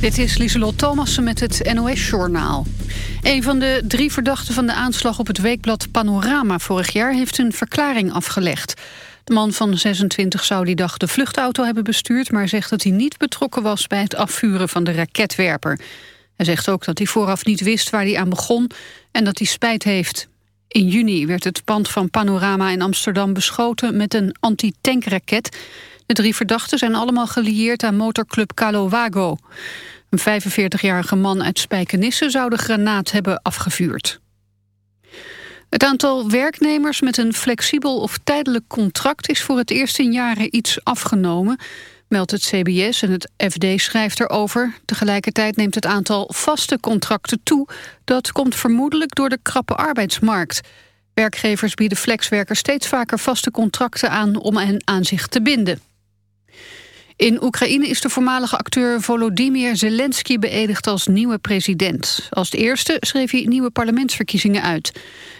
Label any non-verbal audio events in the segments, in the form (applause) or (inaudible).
Dit is Lieselot Thomassen met het NOS-journaal. Een van de drie verdachten van de aanslag op het weekblad Panorama vorig jaar... heeft een verklaring afgelegd. De man van 26 zou die dag de vluchtauto hebben bestuurd... maar zegt dat hij niet betrokken was bij het afvuren van de raketwerper. Hij zegt ook dat hij vooraf niet wist waar hij aan begon... en dat hij spijt heeft. In juni werd het pand van Panorama in Amsterdam beschoten... met een anti-tankraket... De drie verdachten zijn allemaal gelieerd aan motorclub Calo Wago. Een 45-jarige man uit Spijkenisse zou de granaat hebben afgevuurd. Het aantal werknemers met een flexibel of tijdelijk contract... is voor het eerst in jaren iets afgenomen, meldt het CBS en het FD schrijft erover. Tegelijkertijd neemt het aantal vaste contracten toe. Dat komt vermoedelijk door de krappe arbeidsmarkt. Werkgevers bieden flexwerkers steeds vaker vaste contracten aan... om hen aan zich te binden. In Oekraïne is de voormalige acteur Volodymyr Zelensky beëdigd als nieuwe president. Als eerste schreef hij nieuwe parlementsverkiezingen uit.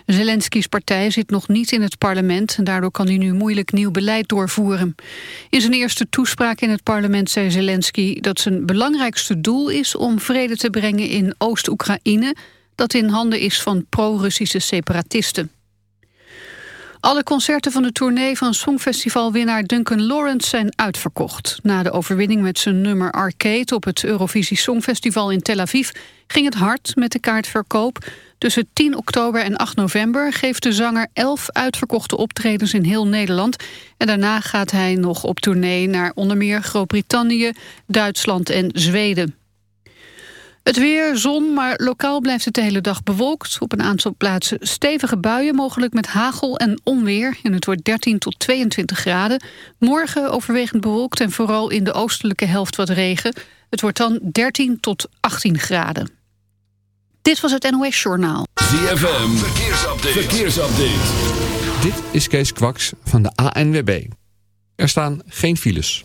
Zelensky's partij zit nog niet in het parlement... en daardoor kan hij nu moeilijk nieuw beleid doorvoeren. In zijn eerste toespraak in het parlement zei Zelensky... dat zijn belangrijkste doel is om vrede te brengen in Oost-Oekraïne... dat in handen is van pro-Russische separatisten. Alle concerten van de tournee van Songfestivalwinnaar Duncan Lawrence zijn uitverkocht. Na de overwinning met zijn nummer Arcade op het Eurovisie Songfestival in Tel Aviv ging het hard met de kaartverkoop. Tussen 10 oktober en 8 november geeft de zanger 11 uitverkochte optredens in heel Nederland. En daarna gaat hij nog op tournee naar onder meer Groot-Brittannië, Duitsland en Zweden. Het weer, zon, maar lokaal blijft het de hele dag bewolkt. Op een aantal plaatsen stevige buien, mogelijk met hagel en onweer. En het wordt 13 tot 22 graden. Morgen overwegend bewolkt en vooral in de oostelijke helft wat regen. Het wordt dan 13 tot 18 graden. Dit was het NOS Journaal. ZFM, verkeersupdate. verkeersupdate. Dit is Kees Kwaks van de ANWB. Er staan geen files.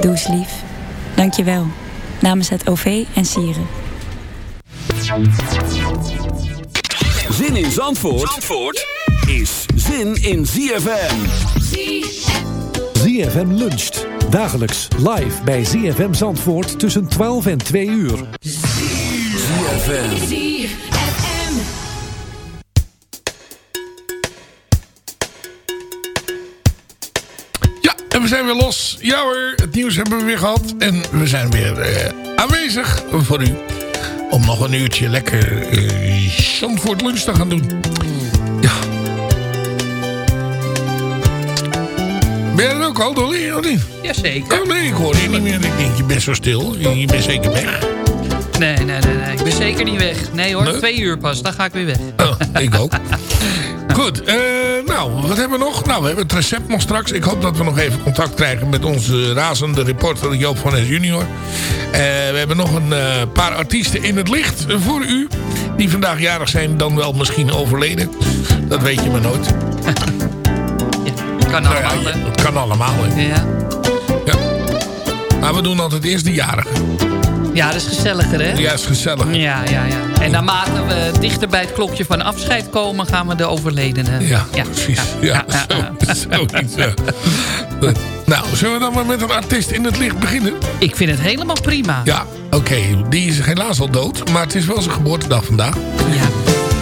Doe eens lief. Dank je wel. Namens het OV en Sieren. Zin in Zandvoort, Zandvoort is zin in ZFM. ZFM luncht. Dagelijks live bij ZFM Zandvoort tussen 12 en 2 uur. ZFM. Zijn weer los. Ja hoor, het nieuws hebben we weer gehad. En we zijn weer eh, aanwezig voor u. Om nog een uurtje lekker eh Zandvoort lunch te gaan doen. Ja. Ben je er ook al, Dolly? Of niet? Jazeker. Oh nee, ik hoor je niet meer. Ik denk, je bent zo stil. Je bent zeker weg. Nee, nee, nee, nee. Ik ben zeker niet weg. Nee hoor, Nee? twee uur pas. Dan ga ik weer weg. Oh, ik ook. (laughs) Goed, eh, nou, wat hebben we nog? Nou, we hebben het recept nog straks. Ik hoop dat we nog even contact krijgen met onze razende reporter Joop van Es junior. Eh, we hebben nog een eh, paar artiesten in het licht voor u. Die vandaag jarig zijn, dan wel misschien overleden. Dat weet je maar nooit. (laughs) Kan Nou allemaal, hè? je- het kan allemaal, hè. Ja. Ja. Maar we doen altijd eerst de jarigen. Ja, dat is gezelliger, hè? Ja, is gezellig. Ja, ja, ja. En naarmate we dichter bij het klokje van afscheid komen... gaan we de overledenen. Ja, precies. Ja, (laughs) zo, zoiets. Ja. Goed. (laughs) Nou, zullen we dan maar met een artiest in het licht beginnen? Ik vind het helemaal prima. Ja, oké. Die is helaas al dood. Maar het is wel zijn geboortedag vandaag. Ja.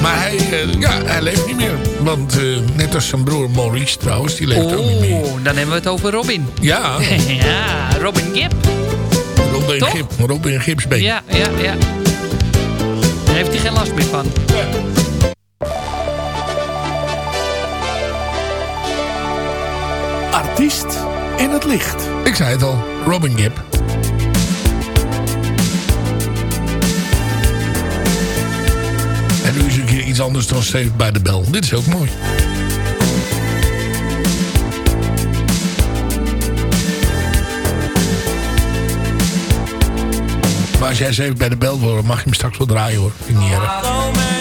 Maar hij, eh, ja, hij leeft niet meer. Want eh, net als zijn broer Maurice trouwens, die leeft ook niet meer. Oh, dan hebben we het over Robin. Ja, (laughs) ja, Robin Gibb. Robin, Toch? Gib, Robin Gibbsbeen. Ja, ja, ja. Daar heeft hij geen last meer van. Artiest in het licht. Ik zei het al, Robin Gibb. En nu is een keer iets anders dan Saved by the Bell. Dit is ook mooi. Als jij Saved by the Bell wil, mag je hem straks wel draaien hoor. Ik.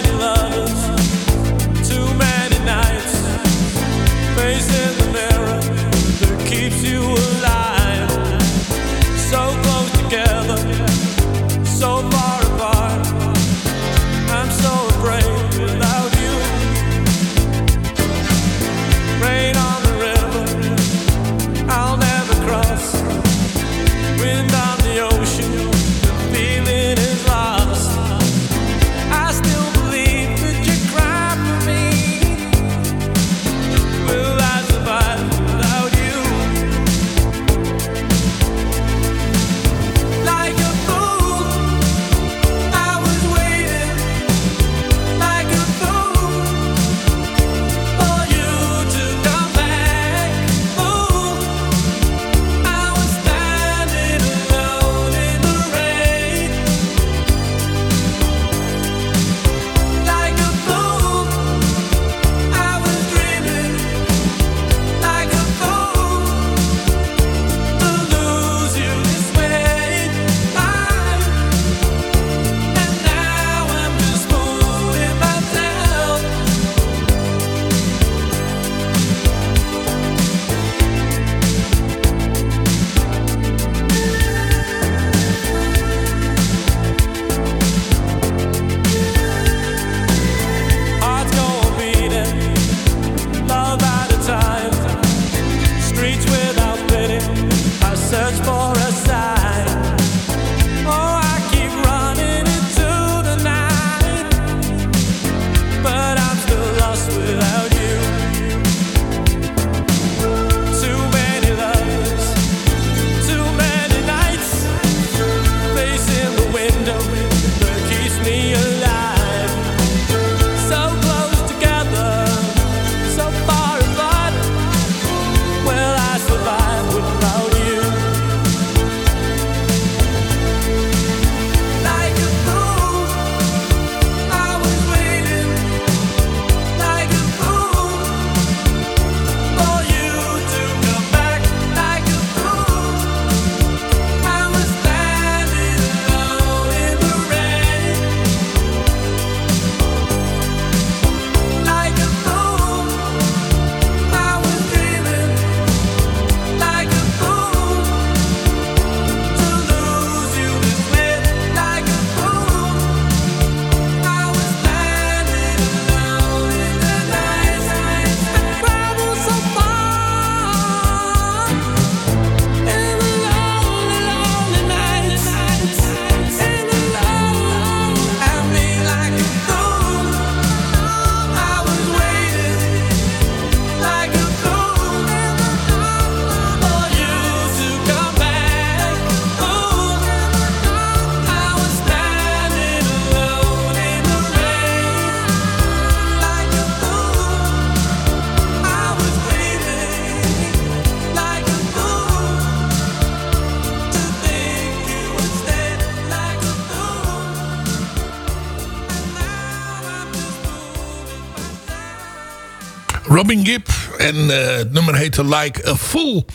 En eh, het nummer heette Like a Fool.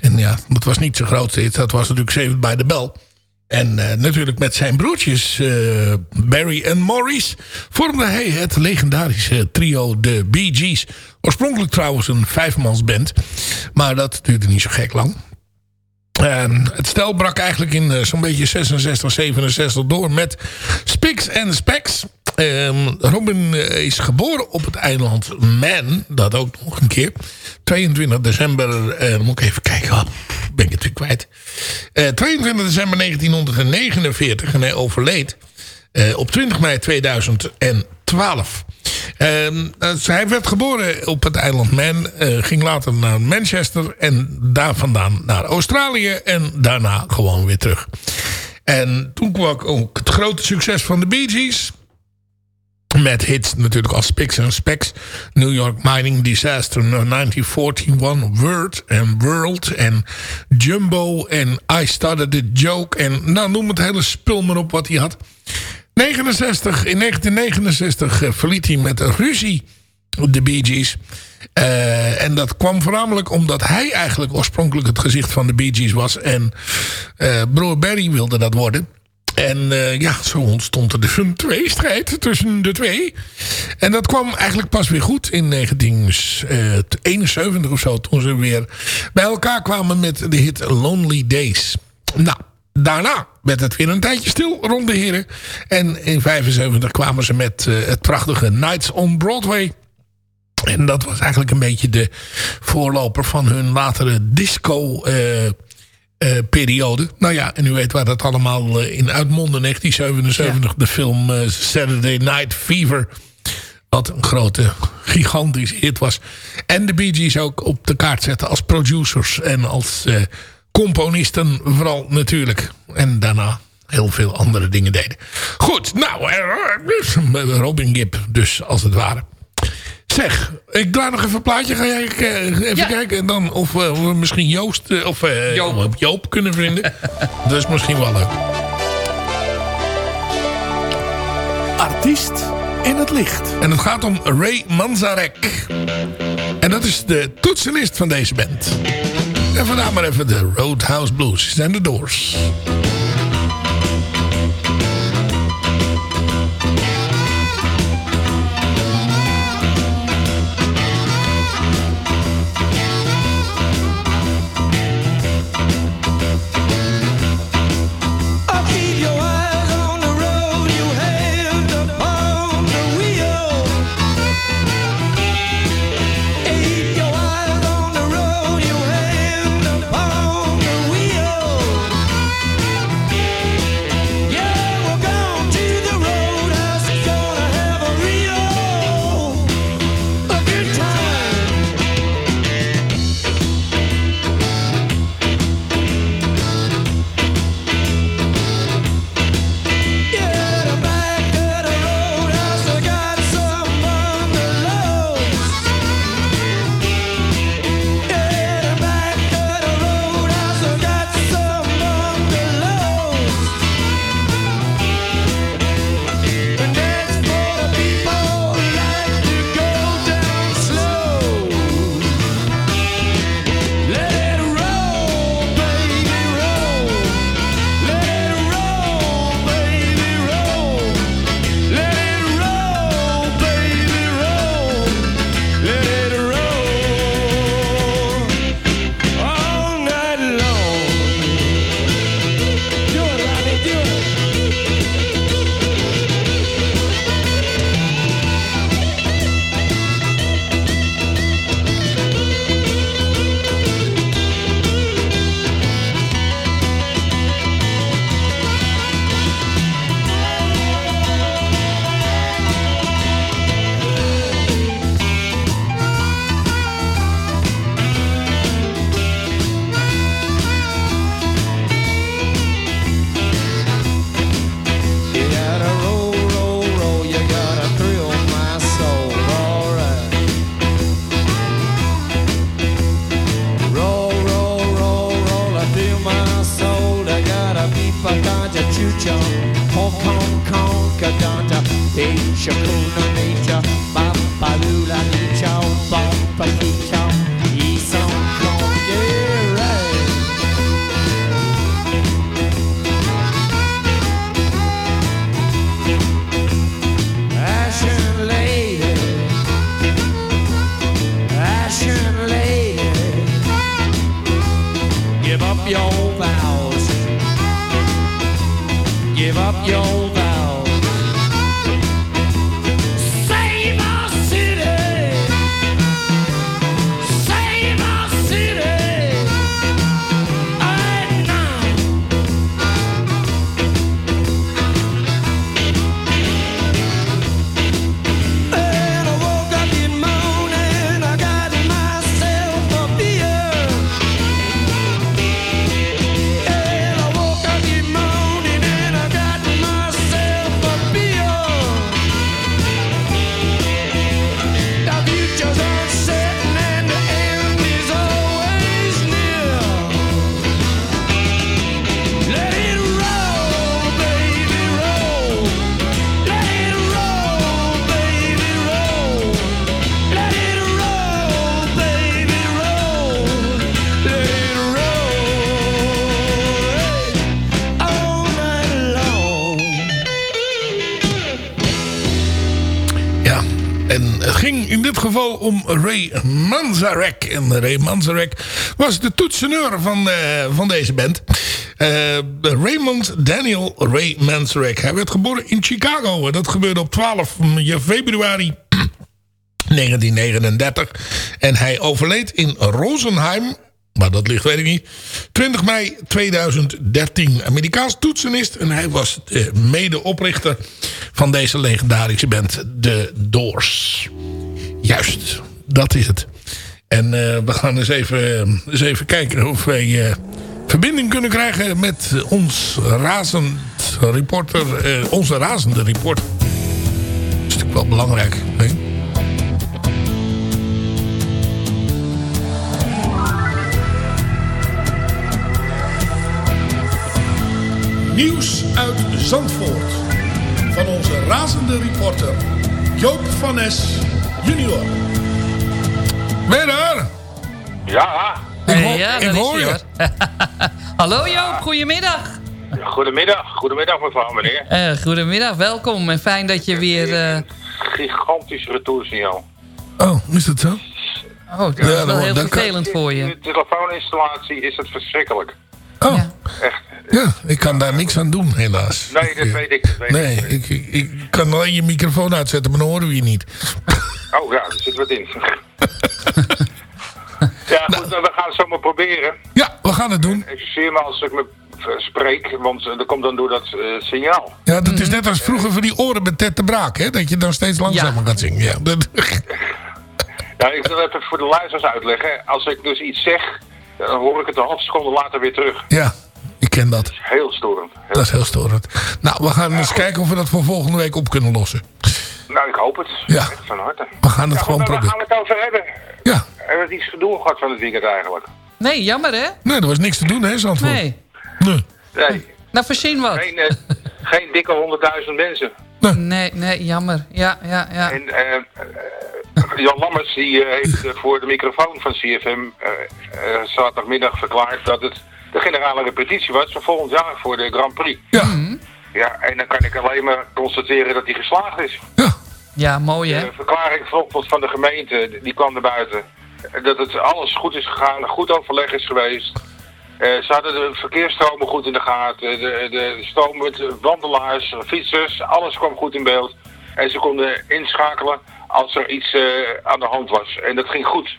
En ja, dat was niet grootste hit. Dat was natuurlijk Saved by the Bell. En uh, natuurlijk met zijn broertjes uh, Barry en Maurice vormde hij het legendarische trio de Bee Gees. Oorspronkelijk trouwens een vijfmansband. Maar dat duurde niet zo gek lang. En het stel brak eigenlijk in zo'n beetje 66, 67 door met Spix en Specs. Um, Robin is geboren op het eiland Man. Dat ook nog een keer. 22 december. Uh, moet ik even kijken. Oh, ben ik het weer kwijt. Uh, 22 december 1949. En hij overleed op 20 mei 2012. Uh, hij werd geboren op het eiland Man. Ging later naar Manchester. En daar vandaan naar Australië. En daarna gewoon weer terug. En toen kwam ook het grote succes van de Bee Gees. Met hits natuurlijk als Spix and Specs. New York Mining Disaster 1941. Word en World. En Jumbo. En I Started the Joke. En nou noem het hele spul maar op wat hij had. 69, in 1969 uh, verliet hij met ruzie de Bee Gees. Uh, en dat kwam voornamelijk omdat hij eigenlijk oorspronkelijk het gezicht van de Bee Gees was. En uh, broer Barry wilde dat worden. En uh, ja, zo ontstond er dus een tweestrijd tussen de twee. En dat kwam eigenlijk pas weer goed in 1971 of zo. Toen ze weer bij elkaar kwamen met de hit Lonely Days. Nou, daarna werd het weer een tijdje stil rond de heren. En in 75 kwamen ze met uh, het prachtige Nights on Broadway. En dat was eigenlijk een beetje de voorloper van hun latere disco uh, periode. Nou ja, en u weet waar dat allemaal in uitmondde. 1977 ja. de film Saturday Night Fever. Wat een grote, gigantische hit was. En de Bee Gees ook op de kaart zetten als producers en als componisten vooral natuurlijk. En daarna heel veel andere dingen deden. Goed, nou, Robin Gibb dus als het ware. Zeg, ik draai nog even een plaatje. Ga jij even ja. kijken? En dan of uh, we misschien Joost uh, of uh, Joop. Joop kunnen vinden. (laughs) dat is misschien wel leuk. Artiest in het licht. En het gaat om Ray Manzarek. En dat is de toetsenist van deze band. En vandaag maar even de Roadhouse Blues en de Doors. y'all. Ray Manzarek. En Ray Manzarek was de toetseneur van, eh, van deze band. Eh, Raymond Daniel Ray Manzarek. Hij werd geboren in Chicago. Dat gebeurde op 12 februari (clears throat) 1939. En hij overleed in Rosenheim. Maar dat ligt, weet ik niet. 20 mei 2013. Amerikaans toetsenist. En hij was de medeoprichter van deze legendarische band. The Doors. Juist, dat is het. En eh, we gaan eens even, eens even kijken of wij eh, verbinding kunnen krijgen met ons razend reporter. eh, onze razende reporter. Dat is natuurlijk wel belangrijk. Nieuws uit Zandvoort. Van onze razende reporter Joop van Nes junior. Ben je daar? Ja, Ik, Hey, hoor- ja, ik hoor je. (laughs) Hallo Joop, goedemiddag. goedemiddag. Goedemiddag mevrouw, meneer. Eh, goedemiddag, welkom en fijn dat je weer... eh, Gigantisch retoursignaal. Oh, is dat zo? Oh, dat Ja, is wel dan- heel dan kan- vervelend voor je. De telefooninstallatie is het verschrikkelijk. Oh, Echt. ja, ik kan daar niks aan doen, helaas. Nee, dat weet ik. Dat weet Nee, ik. ik, ik, ik kan alleen je microfoon uitzetten, maar dan horen we je niet. Oh ja, er zit wat in. ja, goed, we gaan het zomaar proberen. Ja, we gaan het doen. Excuseer me als ik me eh, spreek, want eh, dat komt dan door dat eh, signaal. Ja, dat is net als vroeger voor die oren met Ted de Braak, hè? Dat je dan steeds langzamer gaat zingen. Ja, dat, (laughs) Nou, ik wil even voor de luisteraars uitleggen. Als ik dus iets zeg, dan hoor ik het een half seconde later weer terug. ja, ik ken dat. Heel storend. Heel Dat is heel storend. Nou, we gaan eens kijken of we dat voor volgende week op kunnen lossen. Nou, ik hoop het. Ja. Echt van harte. We gaan het Ja, gewoon proberen. Waar gaan we het over hebben? Ja. Hebben we iets gedoe gehad van het weekend eigenlijk? Nee, jammer hè? Nee, er was niks te doen, hè, Zandvoort? Nee. Nee. Nee. Nou, voorzien wat. Geen, eh, geen dikke honderdduizend mensen. Nee, nee, jammer. Ja, ja, ja. En eh, eh, Jan Lammers die, eh, heeft voor de microfoon van CFM eh, eh, zaterdagmiddag verklaard dat het de generale repetitie was voor volgend jaar voor de Grand Prix. Ja. Ja, en dan kan ik alleen maar constateren dat hij geslaagd is. Ja, mooi hè? De verklaring vanochtend van de gemeente, die kwam naar buiten. Dat het alles goed is gegaan, goed overleg is geweest. Eh, ze hadden de verkeersstromen goed in de gaten. De, de stroom met wandelaars, fietsers, alles kwam goed in beeld. En ze konden inschakelen als er iets eh, aan de hand was. En dat ging goed.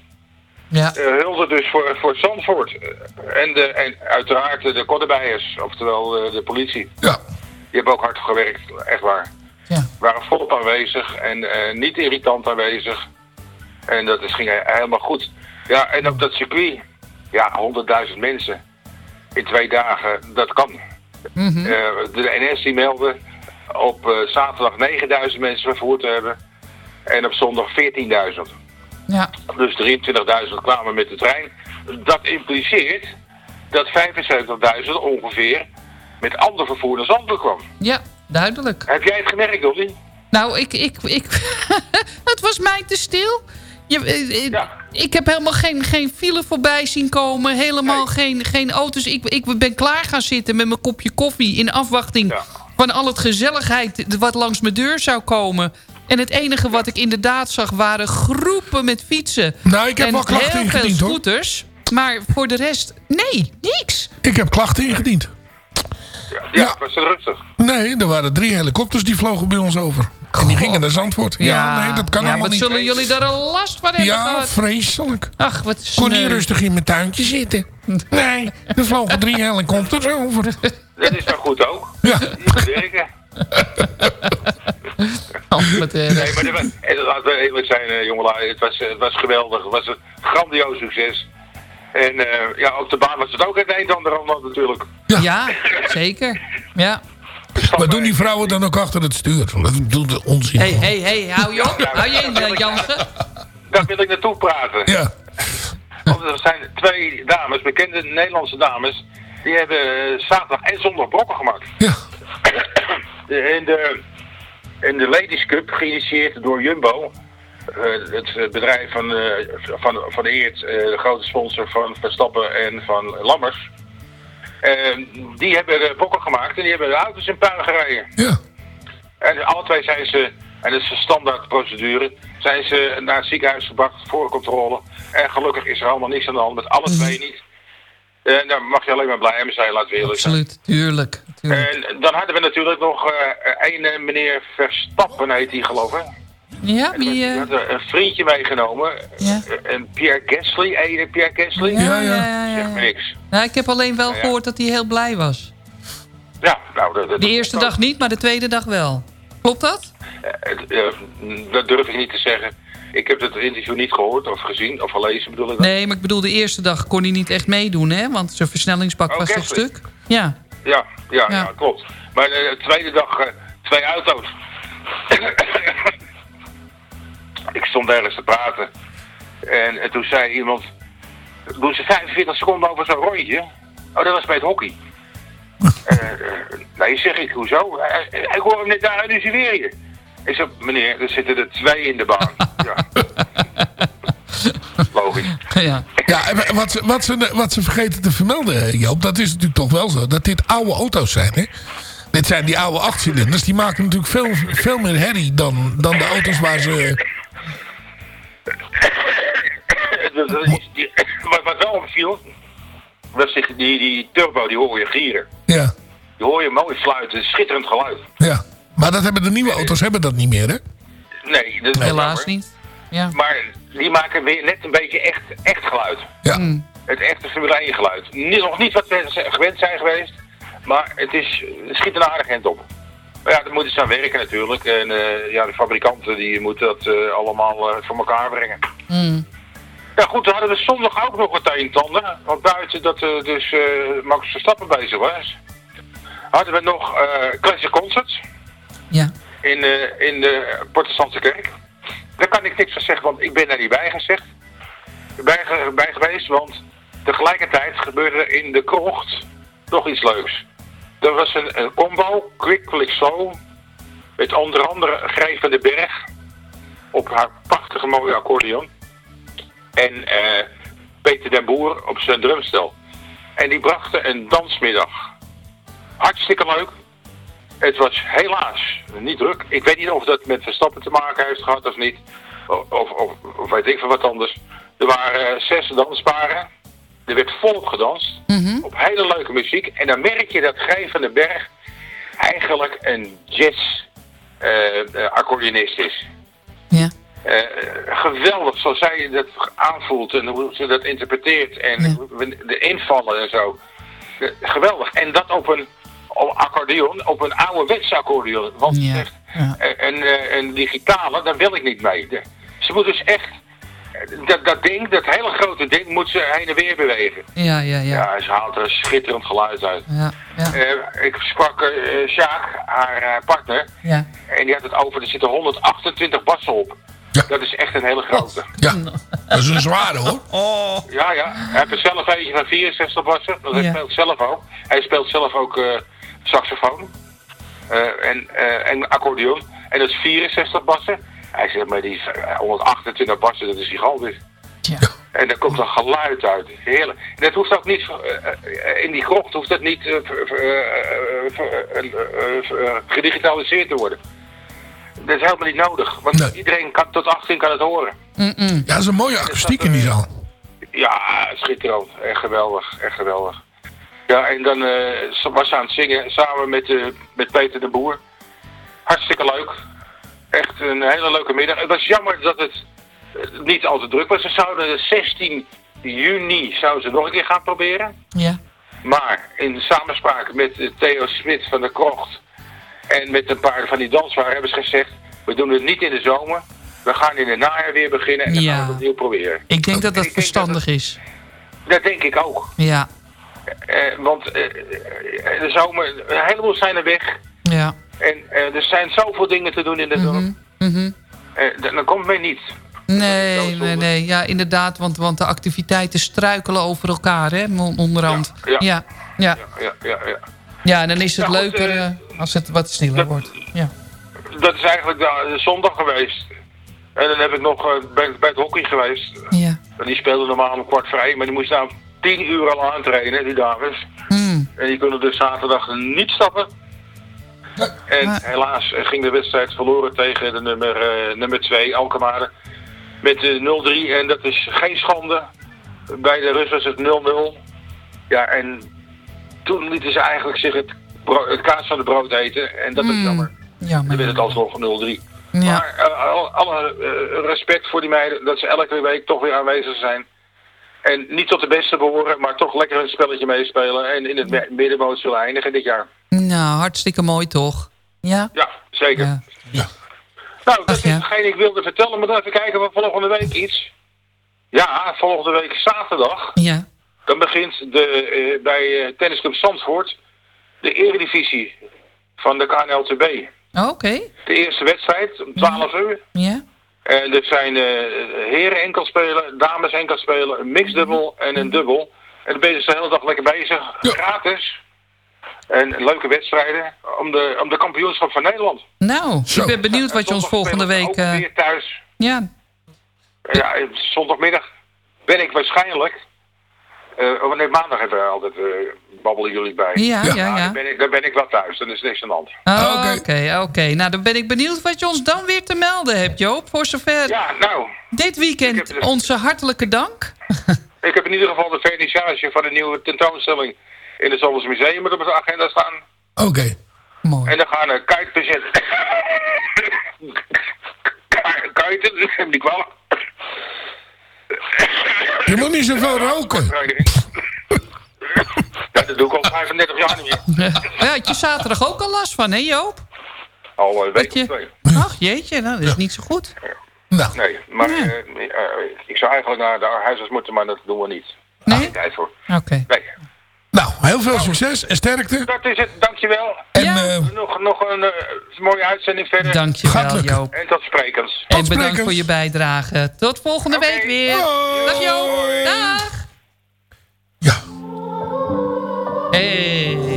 Ja. Eh, hulde dus voor, voor Zandvoort. En, de, en uiteraard de Koddebijers, oftewel eh, de politie. Ja. Die hebben ook hard gewerkt, echt waar. Ja. Waren volop aanwezig en eh, niet irritant aanwezig. En dat is, ging he- helemaal goed. Ja, en op dat circuit, ja, 100.000 mensen in twee dagen, dat kan. Mhm. Eh, de NS die meldde op eh, zaterdag 9000 mensen vervoerd te hebben. En op zondag 14.000. Ja. Dus 23.000 kwamen met de trein. Dat impliceert dat 75.000 ongeveer met ander vervoer naar Zandvoort kwam. Ja, duidelijk. Heb jij het gemerkt, Dolly? Nou, ik, ik, ik, (laughs) het was mij te stil. Je, eh, eh, Ik heb helemaal geen, geen file voorbij zien komen. Helemaal geen, geen auto's. Ik, ik ben klaar gaan zitten met mijn kopje koffie... in afwachting van al het gezelligheid wat langs mijn deur zou komen. En het enige wat ik inderdaad zag waren groepen met fietsen. Nou, ik heb en wel klachten heel veel ingediend, hoor. scooters. Maar voor de rest, nee, niks. Ik heb klachten ingediend. Ja, was het rustig? Nee, er waren drie helikopters die vlogen bij ons over. En die gingen naar Zandvoort. Ja, nee, dat kan ja, allemaal niet. zullen jullie daar een last van hebben Ja, gehad? vreselijk. Ach, wat Kon niet sneu. rustig in mijn tuintje zitten. Nee, er vlogen drie helikopters over. Dat is nou goed ook. Ja. Werken. Nee, maar dat was- en laten we eerlijk zijn, jongelui. Het was, eh, het was geweldig. Het was een grandioos succes. En eh, ja, op de baan was het ook het een en ander ander natuurlijk. Ja. zeker. Ja. Wat doen die vrouwen dan ook achter het stuur? Dat doet de onzin. Hé, hé, hé, hou je op. Hou je in, eh, Jansen. Daar wil ik naartoe praten. Ja. Want er zijn twee dames, bekende Nederlandse dames, die hebben eh, zaterdag en zondag blokken gemaakt. Ja. (coughs) In de, in de Ladies Cup, geïnitieerd door Jumbo, het eh, bedrijf van, eh, van, van Eert, eh, de grote sponsor van Verstappen en van Lammers. Eh, die hebben de bokken gemaakt en die hebben de auto's in puin gereden. Ja. En alle twee zijn ze, en dat is een standaard procedure, zijn ze naar het ziekenhuis gebracht voor controle. En gelukkig is er allemaal niks aan de hand met alle twee niet. En daar mag je alleen maar blij mee zijn, laten we eerlijk zijn. Absoluut, tuurlijk. tuurlijk. En dan hadden we natuurlijk nog eh een eh, meneer Verstappen, heet die geloof ik. Ja, wie... Die eh, had een vriendje meegenomen. Ja. En Pierre Gasly, ene Pierre Gasly. Ja, ja, ja, ja, Zegt ja. me niks. Nou, ik heb alleen wel Ja, ja. gehoord dat hij heel blij was. Ja, nou, dat, dat, De eerste dag niet, maar de tweede dag wel. Klopt dat? eh, eh, dat durf ik niet te zeggen. Ik heb het interview niet gehoord of gezien of gelezen bedoel ik. dat. Nee, maar ik bedoel, de eerste dag kon hij niet echt meedoen, hè? Want zijn versnellingsbak Oh, was toch stuk? Ja. Ja, ja, ja. Ja. klopt. Maar de tweede dag twee auto's. Ik stond ergens te praten. En, en toen zei iemand... Doen ze 45 seconden over zo'n rondje? Oh, dat was bij het hockey. (laughs) Eh, nee, zeg ik, hoezo? Eh, ik hoor hem net daar weer hier. Ik zeg, meneer, er zitten er twee in de baan. (laughs) ja. Logisch. ja. Ja, wat ze, wat, ze, wat ze vergeten te vermelden, Joop, dat is natuurlijk toch wel zo. Dat dit oude auto's zijn, hè? Dit zijn die oude achtcilinders. Die maken natuurlijk veel, veel meer herrie dan, dan de auto's waar ze... (coughs) wat, wat wel opviel, was die, die, die turbo, die hoor je gieren. Ja, Die hoor je mooi fluiten, schitterend geluid. ja. Maar dat hebben de nieuwe auto's hebben dat niet meer, hè? Nee, dat Helaas jammer. niet. Ja. Maar die maken weer net een beetje echt, echt geluid. Ja. Mm. Het echte Formule 1 geluid. Niet, nog niet wat we gewend zijn geweest, maar het, is, het schiet een aardig eind op. Maar ja, daar moeten ze aan werken natuurlijk. En eh, ja, de fabrikanten die moeten dat eh, allemaal eh, voor elkaar brengen. Mm. Ja goed, dan hadden we zondag ook nog wat een tanden. Want buiten dat eh, dus eh, Max Verstappen bezig was, hadden we nog eh Classic Concerts Ja. in, eh, in de protestantse kerk. Daar kan ik niks van zeggen, want ik ben daar niet bij gezegd. Bij, bij geweest, want tegelijkertijd gebeurde er in de krocht nog iets leuks. Er was een, een combo, Quick Click Slow, met onder andere Greef van den Berg op haar prachtige mooie accordeon. En eh, Peter den Boer op zijn drumstel. En die brachten een dansmiddag. Hartstikke leuk. Het was helaas niet druk. Ik weet niet of dat met Verstappen te maken heeft gehad of niet. Of, of, of, weet ik veel wat anders. Er waren eh, zes dansparen. Er werd volop gedanst. Op hele leuke muziek. En dan merk je dat Gij van den Berg eigenlijk een jazz accordeonist is. Ja. Eh, geweldig zoals zij dat aanvoelt en hoe ze dat interpreteert en de invallen en zo. Eh, geweldig. En dat op een op accordeon, op een ouderwetse accordeon. Want Ja. zegt, eh, en, eh, gitaren, daar wil ik niet mee. De- ze moet dus echt, dat, dat ding, dat hele grote ding, moet ze heen en weer bewegen. Ja, ja, ja. Ja, ze haalt er een schitterend geluid uit. Ja, ja. Ik sprak Sjaak, haar partner, ja. en die had het over, er zitten 128 bassen op. Dat is echt een hele grote. Ja, dat is een zware hoor. (laughs) Oh. Ja, ja. Hij heeft er zelf eentje van 64 bassen. Dat hij Ja. speelt zelf ook. Hij speelt zelf ook eh, saxofoon. Eh, en, eh, en accordeon. En dat is 64 bassen. Hij zegt, maar die eh, 128 bassen, dat is gigantisch. En daar komt een geluid uit. Heerlijk. En dat hoeft ook niet, in die krocht hoeft dat niet eh, eh, eh, eh, eh, gedigitaliseerd te worden. Dat is helemaal niet nodig. Want iedereen kan, tot 18 kan het horen. Ja, dat is een mooie akoestiek in die zaal. Ja, schitterend. Echt geweldig. Echt geweldig. Ja, en dan eh, was ze aan het zingen samen met, eh, met Peter de Boer. Hartstikke leuk. Echt een hele leuke middag. Het was jammer dat het eh, niet al te druk was. Ze zouden 16 juni zouden ze nog een keer gaan proberen. Ja. Maar in samenspraak met Theo Smit van de Krocht en met een paar van die danswaar hebben ze gezegd... we doen het niet in de zomer. We gaan in het najaar weer beginnen en dan Ja. gaan we het opnieuw proberen. Ik denk dat dat verstandig is. Dat denk ik ook. Ja. Eh, want eh, eh, de zomer, een heleboel zijn er weg. Ja. En er zijn zoveel dingen te doen in de dorp. Mhm. Eh, d- dan komt men niet. Nee, nee, nee. Ja, inderdaad. Want, want de activiteiten struikelen over elkaar, hè, on- onderhand. Ja, ja. Ja. Ja. Ja, ja, ja. En dan is het Nou, leuker eh, eh, als het wat sneller wordt. Ja. Dat is eigenlijk de, de zondag geweest. En dan heb ik nog eh, bij, bij het hockey geweest. Ja. En die speelden normaal om kwart één, maar die moesten nou tien uur al aantrainen, die dames. Hmm. En die kunnen dus zaterdag niet stappen. En helaas ging de wedstrijd verloren tegen de nummer, eh, nummer 2, Alkmaar. Met eh, 0-3 en dat is geen schande. Bij de rust was het 0-0. Ja, en toen lieten ze eigenlijk zich het, het kaas van de brood eten. En dat is Hmm. jammer. Ja, Dan werd het alsnog 0-3. Ja. Maar eh, al- alle eh, respect voor die meiden dat ze elke week toch weer aanwezig zijn. En niet tot de beste behoren, maar toch lekker een spelletje meespelen. En in het middenmoot zullen eindigen dit jaar. Nou, hartstikke mooi toch? Ja? Ja, zeker. Nou, dat is hetgeen ik wilde vertellen. Maar dan even kijken van volgende week iets. Ja, volgende week zaterdag. Ja. Dan begint de, eh, bij eh, Tennisclub Zandvoort de eredivisie van de KNLTB. Oh, Oké. De eerste wedstrijd om 12 uur. Ja. En er zijn eh, heren enkelspelen, dames enkelspelen, een mixdubbel en een dubbel. En dan ben je dus de hele dag lekker bezig, gratis. En leuke wedstrijden om de, om de kampioenschap van Nederland. Nou, ik ben benieuwd wat je ons volgende week... Ook eh, weer thuis. ja, Ja, zondagmiddag ben ik waarschijnlijk... eh oh, nee, maandag hebben we altijd, eh, babbelen jullie bij. Ja, ja, ja. Dan ben, ik, dan ben ik wel thuis, dan is niks aan de hand. Oh, Oké, oké. Nou, dan ben ik benieuwd wat je ons dan weer te melden hebt, Joop. Voor zover Ja, nou, dit weekend onze hartelijke dank. (laughs) ik heb in ieder geval de vernissage van de nieuwe tentoonstelling in het Zolderse Museum op de agenda staan. Oké. En dan gaan er kitebezetten. (laughs) Kiten, neem die kwalijk. Je moet niet zoveel roken. Ja, dat doe ik al 35 jaar niet meer. Ja, had je zaterdag ook al last van, hè Joop? Al een week of twee. Ach, jeetje, nou, dat is niet zo goed. Nee, maar eh, eh, ik zou eigenlijk naar de huisarts moeten, maar dat doen we niet. Nee? Oké. Nee. Nou, heel veel succes en sterkte. Dat is het, dankjewel. En, eh, nog, nog een eh, mooie uitzending verder. Dankjewel, Joop. En tot sprekens. En bedankt voor je bijdrage. Tot volgende week weer. Dag Joop. Dag. Ja. Hey.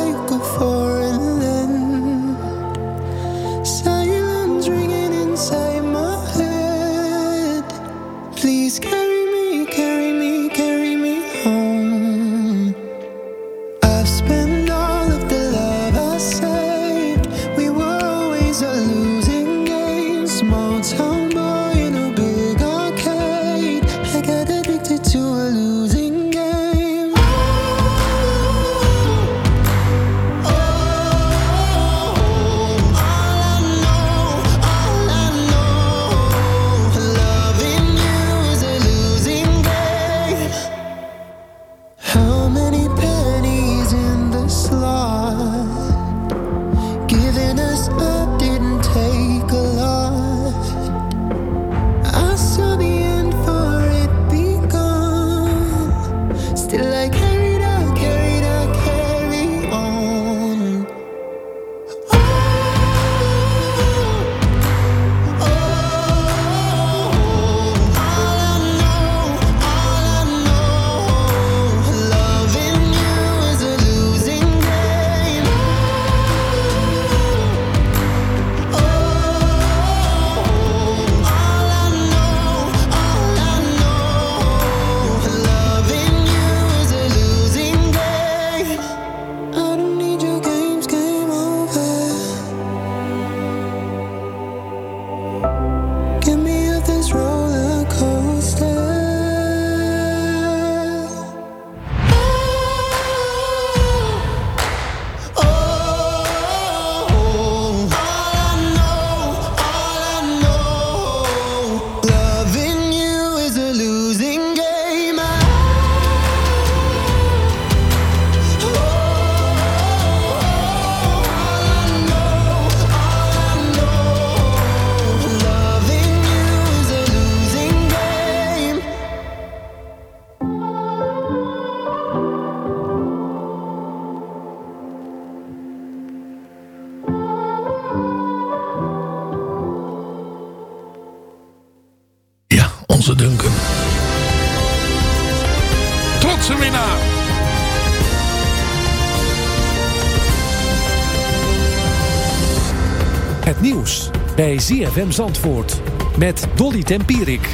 Het nieuws bij ZFM Zandvoort met Dolly Tempierik.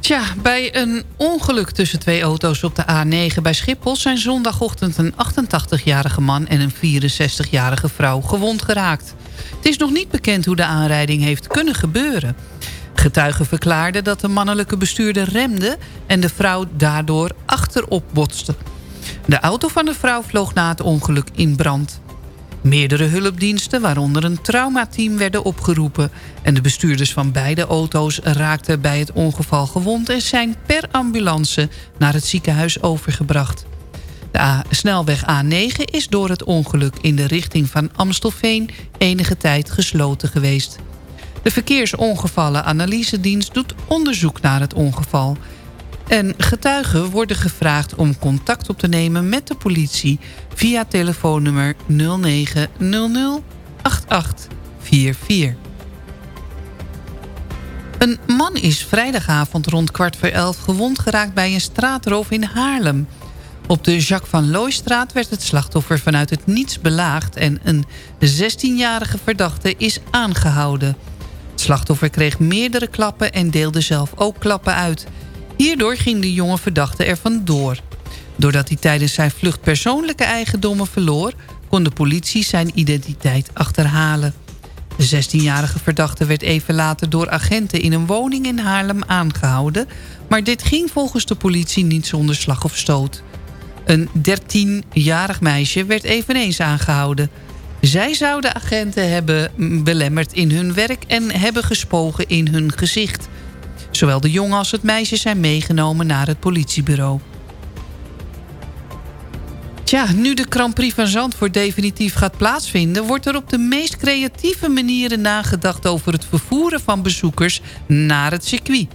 Tja, bij een ongeluk tussen twee auto's op de A9 bij Schiphol... zijn zondagochtend een 88-jarige man en een 64-jarige vrouw gewond geraakt. Het is nog niet bekend hoe de aanrijding heeft kunnen gebeuren. Getuigen verklaarden dat de mannelijke bestuurder remde... en de vrouw daardoor achterop botste. De auto van de vrouw vloog na het ongeluk in brand. Meerdere hulpdiensten, waaronder een traumateam, werden opgeroepen... en de bestuurders van beide auto's raakten bij het ongeval gewond... en zijn per ambulance naar het ziekenhuis overgebracht. De snelweg A9 is door het ongeluk in de richting van Amstelveen... enige tijd gesloten geweest. De Verkeersongevallenanalysedienst doet onderzoek naar het ongeval... En getuigen worden gevraagd om contact op te nemen met de politie... via telefoonnummer 0900 8844. Een man is vrijdagavond rond kwart voor elf gewond geraakt... bij een straatroof in Haarlem. Op de Jacques van Looystraat werd het slachtoffer vanuit het niets belaagd... en een 16-jarige verdachte is aangehouden. Het slachtoffer kreeg meerdere klappen en deelde zelf ook klappen uit... Hierdoor ging de jonge verdachte er vandoor. Doordat hij tijdens zijn vlucht persoonlijke eigendommen verloor... kon de politie zijn identiteit achterhalen. De 16-jarige verdachte werd even later door agenten in een woning in Haarlem aangehouden... maar dit ging volgens de politie niet zonder slag of stoot. Een 13-jarig meisje werd eveneens aangehouden. Zij zouden agenten hebben belemmerd in hun werk en hebben gespogen in hun gezicht... Zowel de jongen als het meisje zijn meegenomen naar het politiebureau. Tja, nu de Grand Prix van Zandvoort definitief gaat plaatsvinden... wordt er op de meest creatieve manieren nagedacht... over het vervoeren van bezoekers naar het circuit.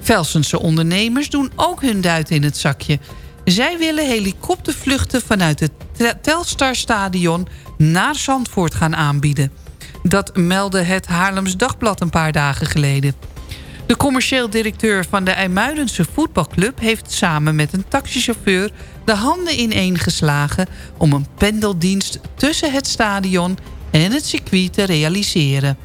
Velsense ondernemers doen ook hun duit in het zakje. Zij willen helikoptervluchten vanuit het Telstar-stadion... naar Zandvoort gaan aanbieden. Dat meldde het Haarlems Dagblad een paar dagen geleden. De commercieel directeur van de IJmuidense voetbalclub... heeft samen met een taxichauffeur de handen ineengeslagen... om een pendeldienst tussen het stadion en het circuit te realiseren.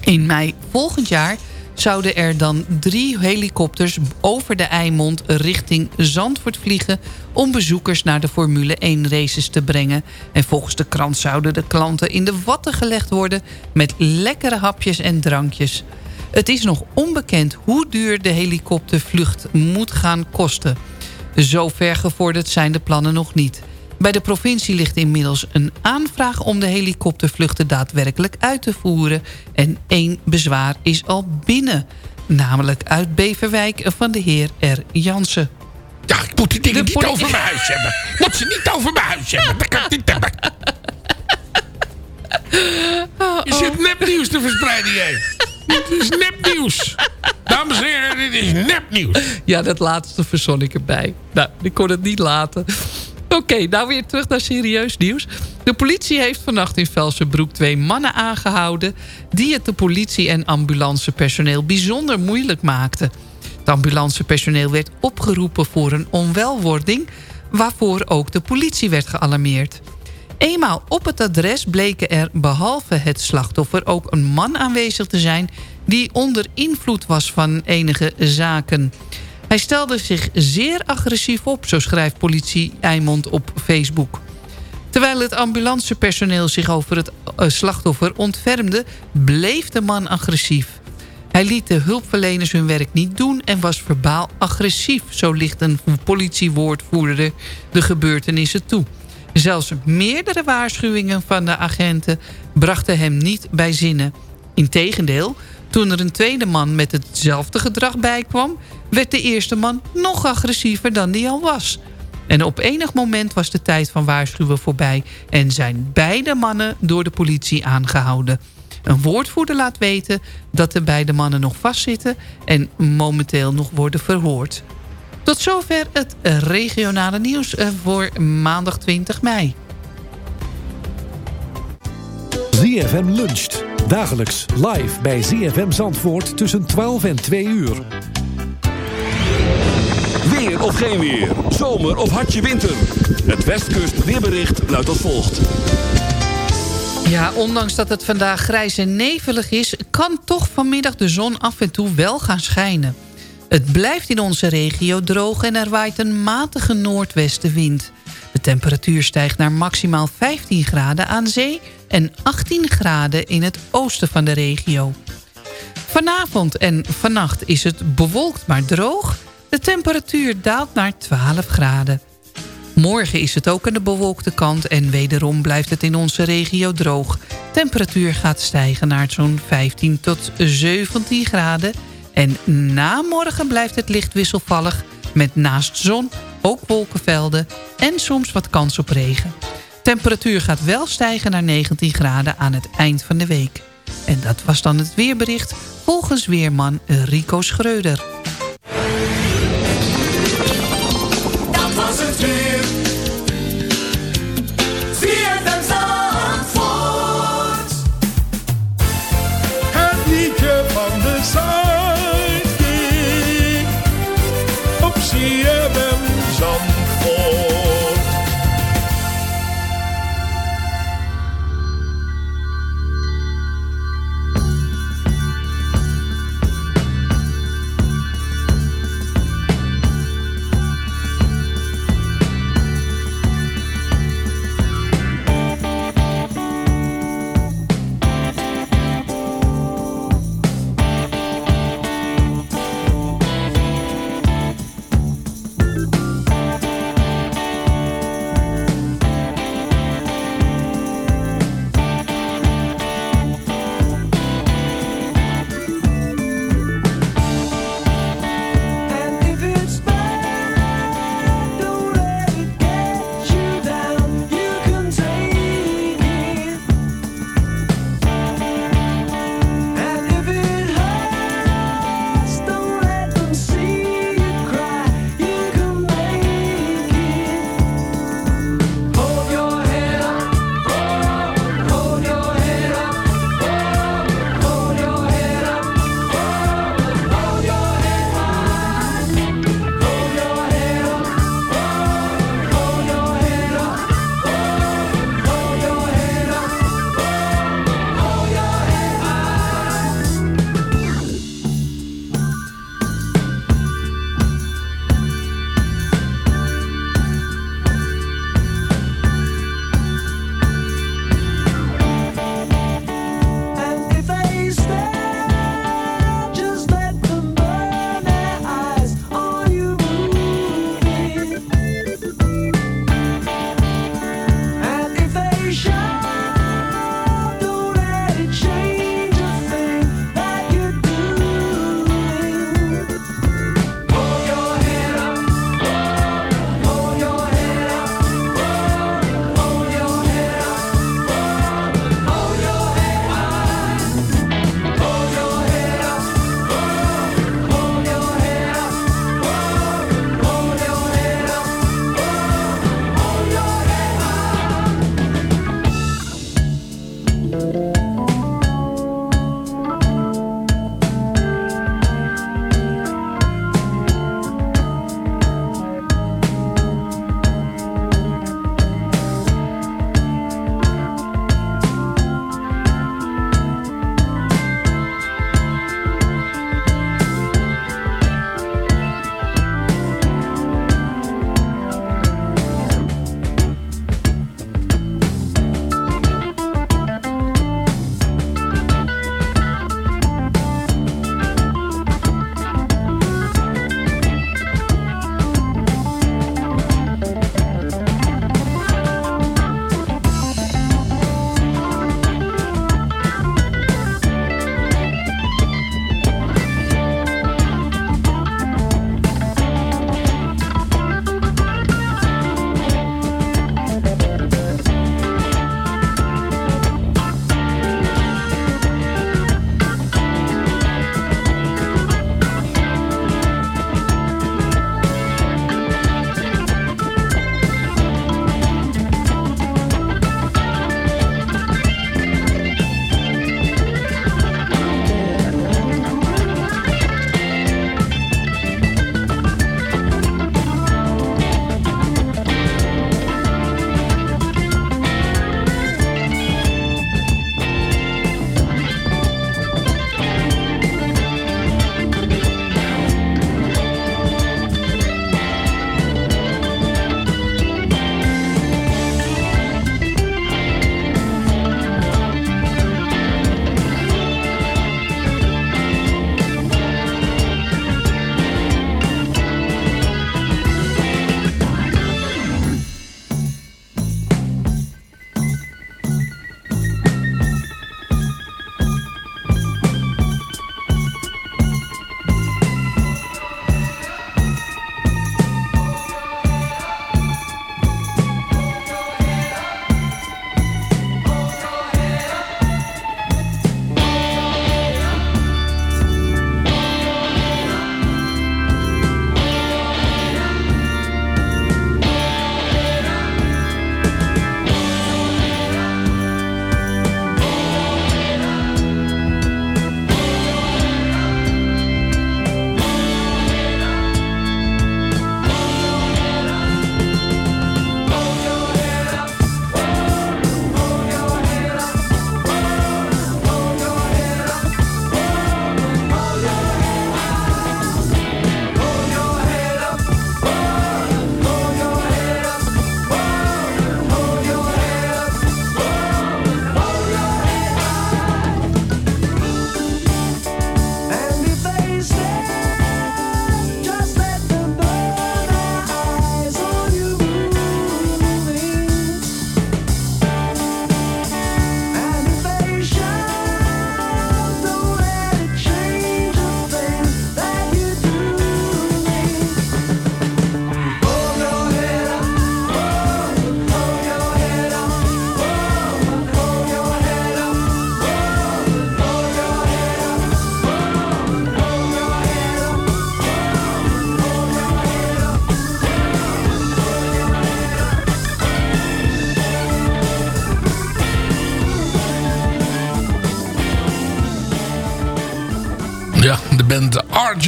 In mei volgend jaar zouden er dan drie helikopters over de Eimond richting Zandvoort vliegen... om bezoekers naar de Formule 1 races te brengen. En volgens de krant zouden de klanten in de watten gelegd worden... met lekkere hapjes en drankjes. Het is nog onbekend hoe duur de helikoptervlucht moet gaan kosten. Zo ver gevorderd zijn de plannen nog niet. Bij de provincie ligt inmiddels een aanvraag om de helikoptervluchten daadwerkelijk uit te voeren. En één bezwaar is al binnen. Namelijk uit Beverwijk van de heer R. Jansen. Ja, ik moet die dingen niet over mijn huis hebben. Moet ze niet over mijn huis hebben. Dat kan ik niet hebben. (laughs) Je zit nepnieuws te verspreiden, jij. Dit is nepnieuws. Dames en heren, dit is nepnieuws. Ja, dat laatste verzon ik erbij. Nou, ik kon het niet laten. Oké, nou weer terug naar serieus nieuws. De politie heeft vannacht in Velsenbroek twee mannen aangehouden... die het de politie en ambulancepersoneel bijzonder moeilijk maakten. Het ambulancepersoneel werd opgeroepen voor een onwelwording... waarvoor ook de politie werd gealarmeerd. Eenmaal op het adres bleken er behalve het slachtoffer ook een man aanwezig te zijn... die onder invloed was van enige zaken. Hij stelde zich zeer agressief op, zo schrijft politie Eimond op Facebook. Terwijl het ambulancepersoneel zich over het eh, slachtoffer ontfermde... bleef de man agressief. Hij liet de hulpverleners hun werk niet doen en was verbaal agressief. Zo ligt een politiewoordvoerder de gebeurtenissen toe. Zelfs meerdere waarschuwingen van de agenten brachten hem niet bij zinnen. Integendeel, toen er een tweede man met hetzelfde gedrag bijkwam... werd de eerste man nog agressiever dan die al was. En op enig moment was de tijd van waarschuwen voorbij... en zijn beide mannen door de politie aangehouden. Een woordvoerder laat weten dat de beide mannen nog vastzitten... en momenteel nog worden verhoord. Tot zover het regionale nieuws eh, voor maandag 20 mei. ZFM luncht. Dagelijks live bij ZFM Zandvoort tussen 12 en 2 uur. Weer of geen weer. Zomer of hartje winter. Het Westkust weerbericht luidt als volgt. Ja, ondanks dat het vandaag grijs en nevelig is... kan toch vanmiddag de zon af en toe wel gaan schijnen. Het blijft in onze regio droog en er waait een matige noordwestenwind. De temperatuur stijgt naar maximaal 15 graden aan zee... en 18 graden in het oosten van de regio. Vanavond en vannacht is het bewolkt maar droog. De temperatuur daalt naar 12 graden. Morgen is het ook aan de bewolkte kant en wederom blijft het in onze regio droog. Temperatuur gaat stijgen naar zo'n 15 tot 17 graden. En na morgen blijft het licht wisselvallig met naast zon ook wolkenvelden en soms wat kans op regen. Temperatuur gaat wel stijgen naar 19 graden aan het eind van de week. En dat was dan het weerbericht volgens weerman Rico Schreuder.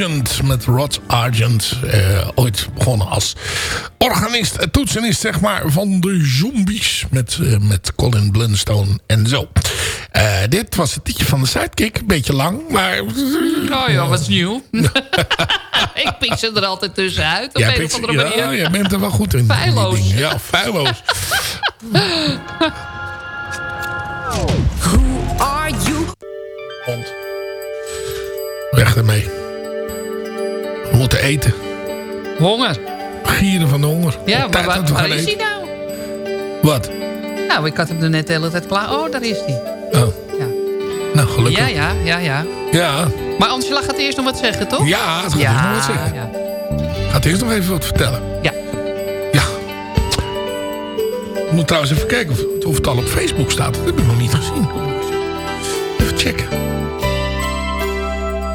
Argent. Met Rod Argent. eh, ooit begonnen als organist en toetsenist zeg maar, van de Zombies. Met, eh, met Colin Blunstone en zo. Eh, dit was het liedje van de Sidekick. Een beetje lang, maar... Oh ja, wat is nieuw. (laughs) ik pik ze er altijd tussenuit. Op een of andere manier. ja, jij bent er wel goed in. Feilloos. Ja, feilloos. Who are you? Hond. Weg ermee. Moeten eten. Honger. Gieren van de honger. Ja, maar waar, is hij nou? Wat? Nou, ik had hem er net de hele tijd klaar. Oh, daar is hij. Oh. Ja. Nou, gelukkig. Ja, ja, ja, ja. Ja. Maar Angela gaat eerst nog wat zeggen, toch? Ja, het gaat ja, eerst nog wat zeggen. Ja. Gaat eerst nog even wat vertellen. Ja. Ja. Ik moet trouwens even kijken of, of het al op Facebook staat. Dat heb ik nog niet gezien. Even checken.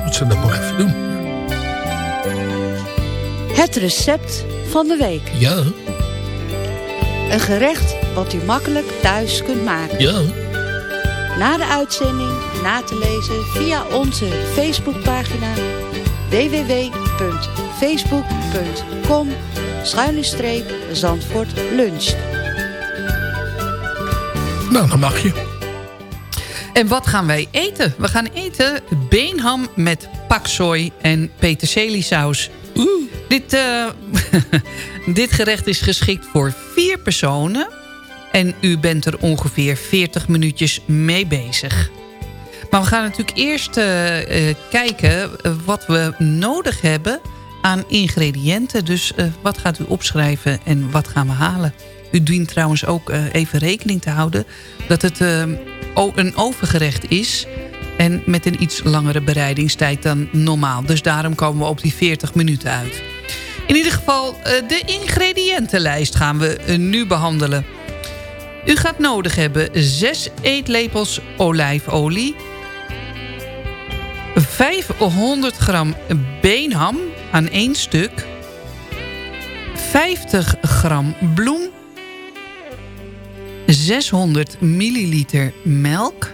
Moet ze dat nog even doen. Het recept van de week. Ja. Een gerecht wat u makkelijk thuis kunt maken. Ja. Na de uitzending na te lezen via onze Facebookpagina www.facebook.com Zandvoort lunch. Nou, dan mag je. En wat gaan wij eten? We gaan eten beenham met paksoi en peterseliesaus. Dit, eh, (laughs) dit gerecht is geschikt voor vier personen. En u bent er ongeveer 40 minuutjes mee bezig. Maar we gaan natuurlijk eerst eh, eh, kijken wat we nodig hebben aan ingrediënten. Dus wat gaat u opschrijven en wat gaan we halen? U dient trouwens ook even rekening te houden dat het een overgerecht is. En met een iets langere bereidingstijd dan normaal. Dus daarom komen we op die 40 minuten uit. In ieder geval, eh, de ingrediëntenlijst gaan we eh, nu behandelen. U gaat nodig hebben 6 eetlepels olijfolie... 500 gram beenham aan één stuk... 50 gram bloem... 600 milliliter melk...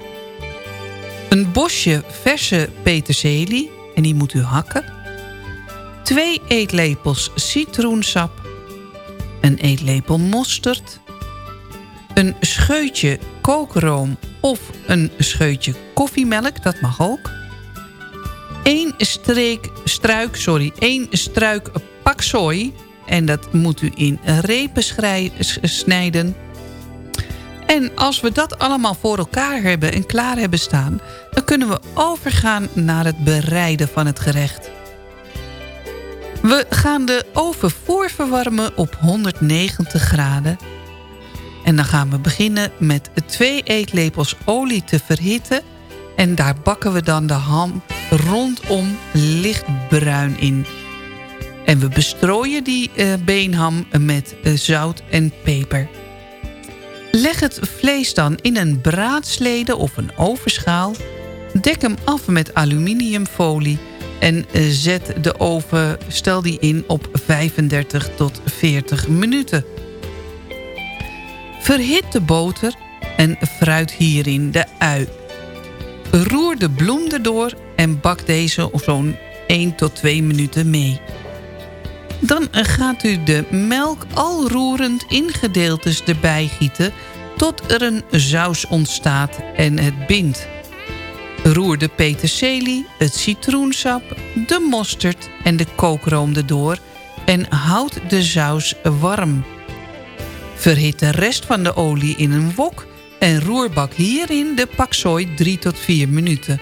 een bosje verse peterselie, en die moet u hakken... 2 eetlepels citroensap... een eetlepel mosterd... een scheutje kookroom of een scheutje koffiemelk, dat mag ook... 1 streek, struik, sorry, 1 struik paksoi... en dat moet u in repen snijden... En als we dat allemaal voor elkaar hebben en klaar hebben staan... dan kunnen we overgaan naar het bereiden van het gerecht. We gaan de oven voorverwarmen op 190 graden. En dan gaan we beginnen met twee eetlepels olie te verhitten... en daar bakken we dan de ham rondom lichtbruin in. En we bestrooien die eh, beenham met eh, zout en peper. Leg het vlees dan in een braadslede of een ovenschaal. Dek hem af met aluminiumfolie en eh, zet de oven, stel die in op 35 tot 40 minuten. Verhit de boter en fruit hierin de ui. Roer de bloem erdoor en bak deze zo'n 1 tot 2 minuten mee. Dan gaat u de melk al roerend in gedeeltes erbij gieten... tot er een saus ontstaat en het bindt. Roer de peterselie, het citroensap, de mosterd en de kookroom erdoor... en houd de saus warm. Verhit de rest van de olie in een wok... en roerbak hierin de paksoi 3 tot 4 minuten.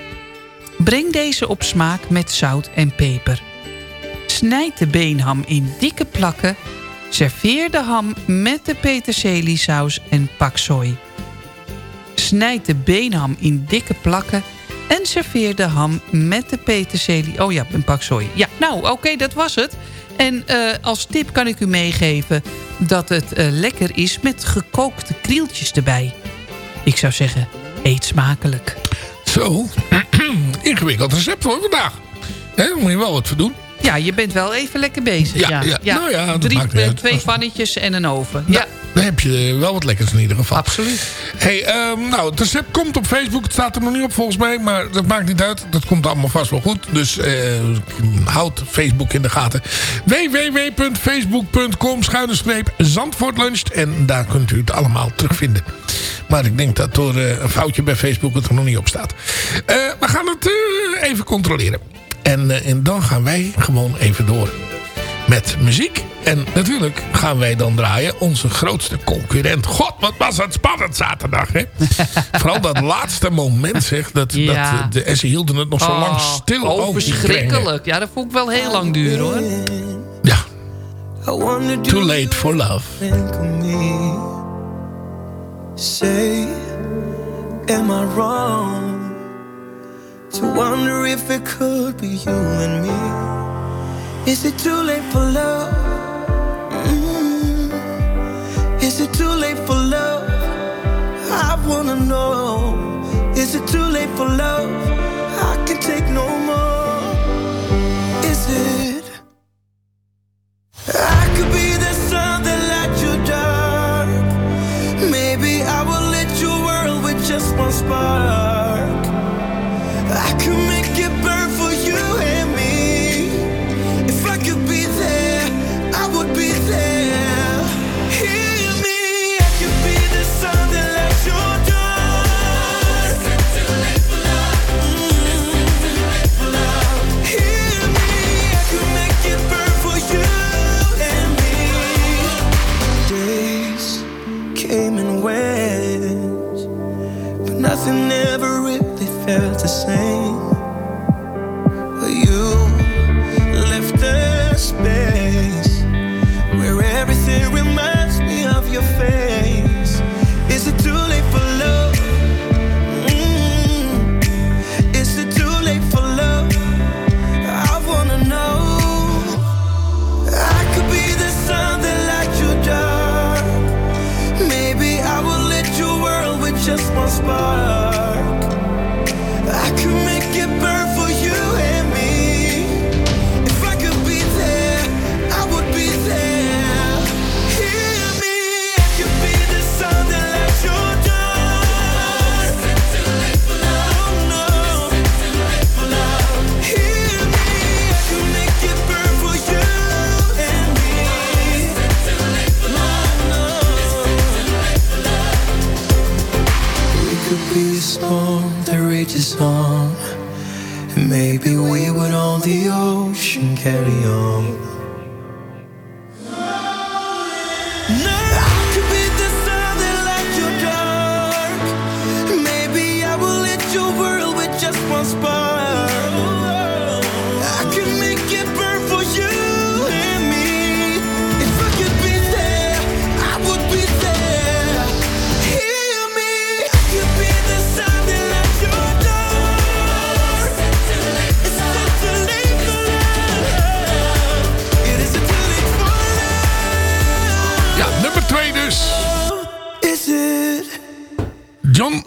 Breng deze op smaak met zout en peper. Snijd de beenham in dikke plakken. Serveer de ham met de peterseliesaus en paksoi. Snijd de beenham in dikke plakken. En serveer de ham met de peterselie... Oh ja, en paksoi. Ja, nou, oké, dat was het. En eh, als tip kan ik u meegeven dat het eh, lekker is met gekookte krieltjes erbij. Ik zou zeggen, eet smakelijk. Zo, (clears throat) ingewikkeld recept voor vandaag. Hè, daar moet je wel wat voor doen. Ja, je bent wel even lekker bezig. Ja, Ja, ja. Nou ja, Drie, eh, twee pannetjes en een oven. ja, Dan heb je wel wat lekkers in ieder geval. absoluut. Hey, ehm, nou, het recept komt op Facebook. Het staat er nog niet op volgens mij. Maar dat maakt niet uit. Dat komt allemaal vast wel goed. Dus eh, houd Facebook in de gaten. www.facebook.com schuine Zandvoort. En daar kunt u het allemaal terugvinden. Maar ik denk dat door eh, een foutje bij Facebook het er nog niet op staat. Eh, we gaan het even controleren. En, en dan gaan wij gewoon even door met muziek. En natuurlijk gaan wij dan draaien onze grootste concurrent. God, wat was het spannend zaterdag, hè? (laughs) Vooral dat laatste moment, zeg. Dat, Ja. dat, de, en ze hielden het nog zo lang Oh, stil. over. Verschrikkelijk. Ja, dat vond ik wel heel lang duren hoor. Too late for love. Think of me. Say, am I wrong to wonder if it could be you and me? Is it too late for love? Mm. Is it too late for love? I wanna know. Is it too late for love? I can take no more. Is it? I could be the sun that lights your dark. Maybe I will lit your world with just one spark.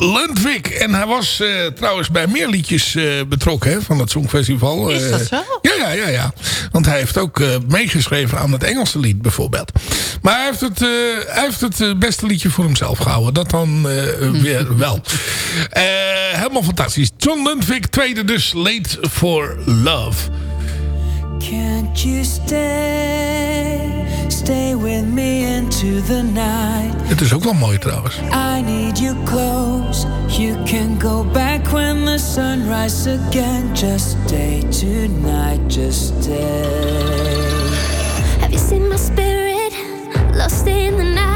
Lundvik. En hij was eh, trouwens bij meer liedjes eh, betrokken hè, van het Songfestival. Is dat Eh, zo? Ja, ja, ja, ja. Want hij heeft ook eh, meegeschreven aan het Engelse lied bijvoorbeeld. Maar hij heeft het, eh, hij heeft het beste liedje voor hemzelf gehouden. Dat dan eh, weer wel. Eh, helemaal fantastisch. John Lundvik, tweede dus. Late for Love. Can't you stay, stay with me into the night? Het is ook wel mooi trouwens. I need you close. You can go back when the sun rises again. Just stay tonight, just stay. Have you seen my spirit lost in the night?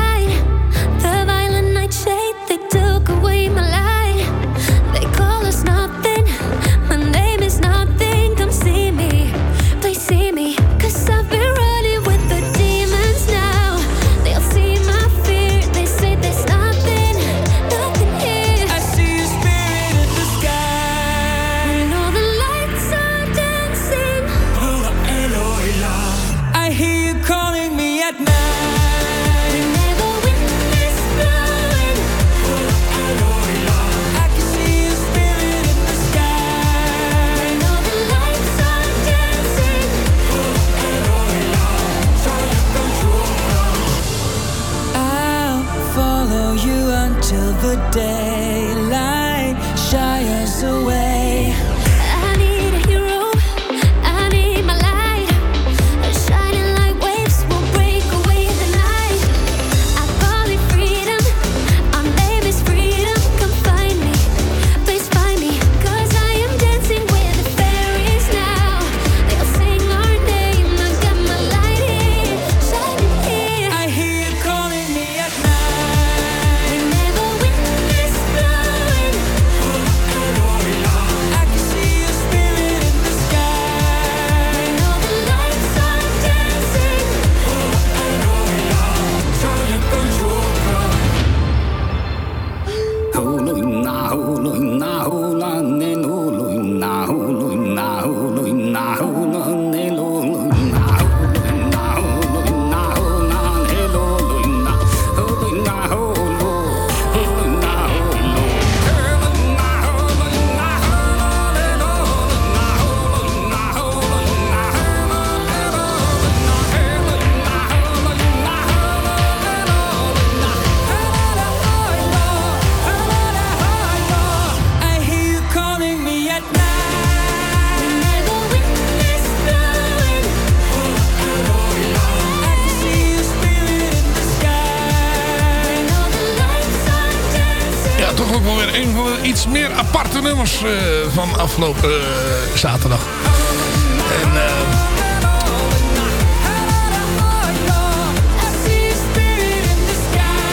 The afgelopen eh, zaterdag. En eh,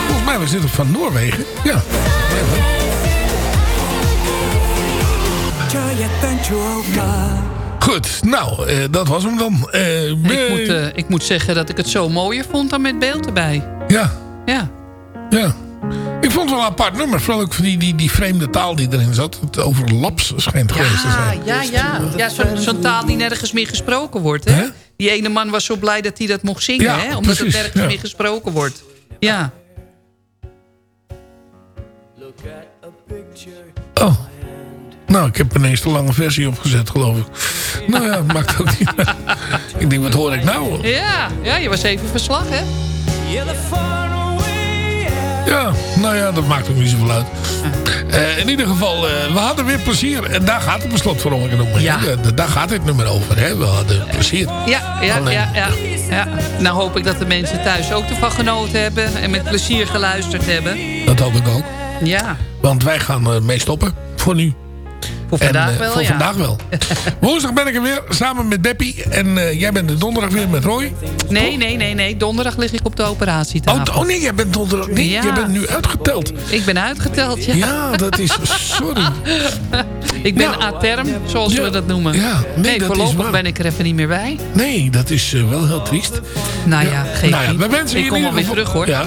volgens mij was dit van Noorwegen. Ja. Goed, nou, eh, dat was hem dan. Ik moet, ik moet zeggen dat ik het zo mooier vond dan met beeld erbij. Ja. Ja. Ja. Wel een apart nummer. Vooral ook die, die, die vreemde taal die erin zat. Het over laps schijnt geweest te zijn. Ja, ja. ja zo'n zo'n taal die nergens meer gesproken wordt. Hè? Die ene man was zo blij dat hij dat mocht zingen. Ja, hè? Omdat precies, het nergens ja. meer gesproken wordt. Ja. Oh. Nou, ik heb ineens de lange versie opgezet, geloof ik. Nou ja, maakt ook niet uit. (laughs) Ik denk, wat hoor ik nou? Ja, ja, je was even verslag, hè? Ja, nou ja, dat maakt ook niet zoveel uit. Eh, in ieder geval, eh, we hadden weer plezier. En daar gaat het beslot voor om ik. Ja. Daar gaat dit nummer over. Hè? We hadden plezier. Ja, ja, Alleen- ja, ja, ja. Nou hoop ik dat de mensen thuis ook ervan genoten hebben. En met plezier geluisterd hebben. Dat hoop ik ook. Ja, Want wij gaan ermee stoppen. Voor nu. Voor vandaag en, eh, wel, Voor ja. vandaag wel. (laughs) Woensdag ben ik er weer, samen met Beppie. En eh, jij bent de donderdag weer met Roy. Nee, nee, nee, nee. Donderdag lig ik op de operatietafel. Oh, oh nee, jij bent donderdag. Nee, Ja. jij bent nu uitgeteld. Ik ben uitgeteld, ja. Ja, dat is... Sorry. (laughs) Ik ben Ja. a term, zoals we dat noemen. Ja, nee, nee, dat voorlopig ben ik er even niet meer bij. Nee, dat is eh, wel heel triest. Nou ja, geef Nou ja, niet. we wensen je Ik kom geval- terug, hoor. Ja.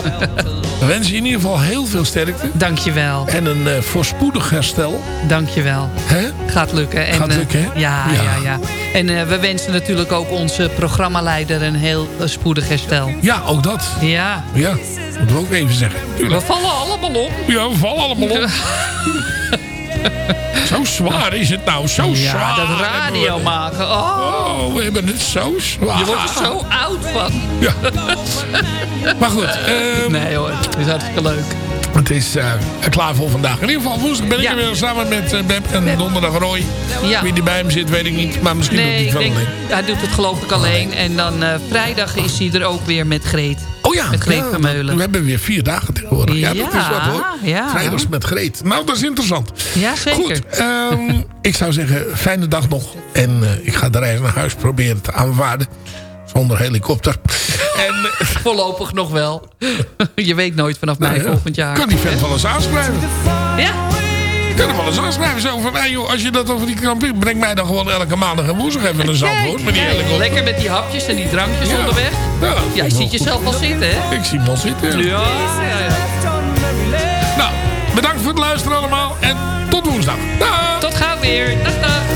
We wensen je in ieder geval heel veel sterkte. Dankjewel. En een voorspoedig herstel. Dankjewel. Hè? Gaat lukken. En, Gaat eh, lukken, hè? ja, Ja. ja, ja. En eh, we wensen natuurlijk ook onze programmaleider een heel eh, spoedig herstel. Ja, ook dat. Ja. Ja, moeten we ook even zeggen. We vallen allemaal op. Ja, we vallen allemaal op. (laughs) Zo zwaar is het nou. Zo Ja, zwaar. dat radio maken. Oh, Oh, we hebben het zo zwaar. je wordt er zo oud van. Ja. (laughs) Maar goed. ehm, Nee hoor, het is hartstikke leuk. Het is eh, klaar voor vandaag. In ieder geval, woensdag ben ik Ja. er weer samen met eh, Beb en donderdag Roy. Ja. Wie die bij hem zit, weet ik niet. Maar misschien doet hij Nee, het wel denk, alleen. hij doet het geloof ik alleen. En dan eh, vrijdag is hij er ook weer met Greet. Oh ja, Met Greet ja, Vermeulen. we hebben weer vier dagen tegenwoordig. Ja, dat is wat hoor. Vrijdags met Greet. Nou, dat is interessant. Ja, zeker. Goed, ehm, ik zou zeggen, fijne dag nog. En ik ga de reis naar huis proberen te aanvaarden. Zonder helikopter. en, Voorlopig nog wel. je weet nooit vanaf mei nou ja, volgend jaar. Kan die vent wel eens aanschrijven. Ja, Kan hem wel eens aanschrijven. Zo van, hey joh, als je dat over die kamp breng mij dan gewoon elke maandag en woensdag even een zandwoord. Met die helikopter. lekker met die hapjes en die drankjes Ja. onderweg. Ja, Ja, je ziet jezelf al zitten, hè? Ik zie hem al zitten. Ja, ja, ja. Nou, bedankt voor het luisteren allemaal. En tot woensdag. Dag. Tot gauw weer. Dag, dag.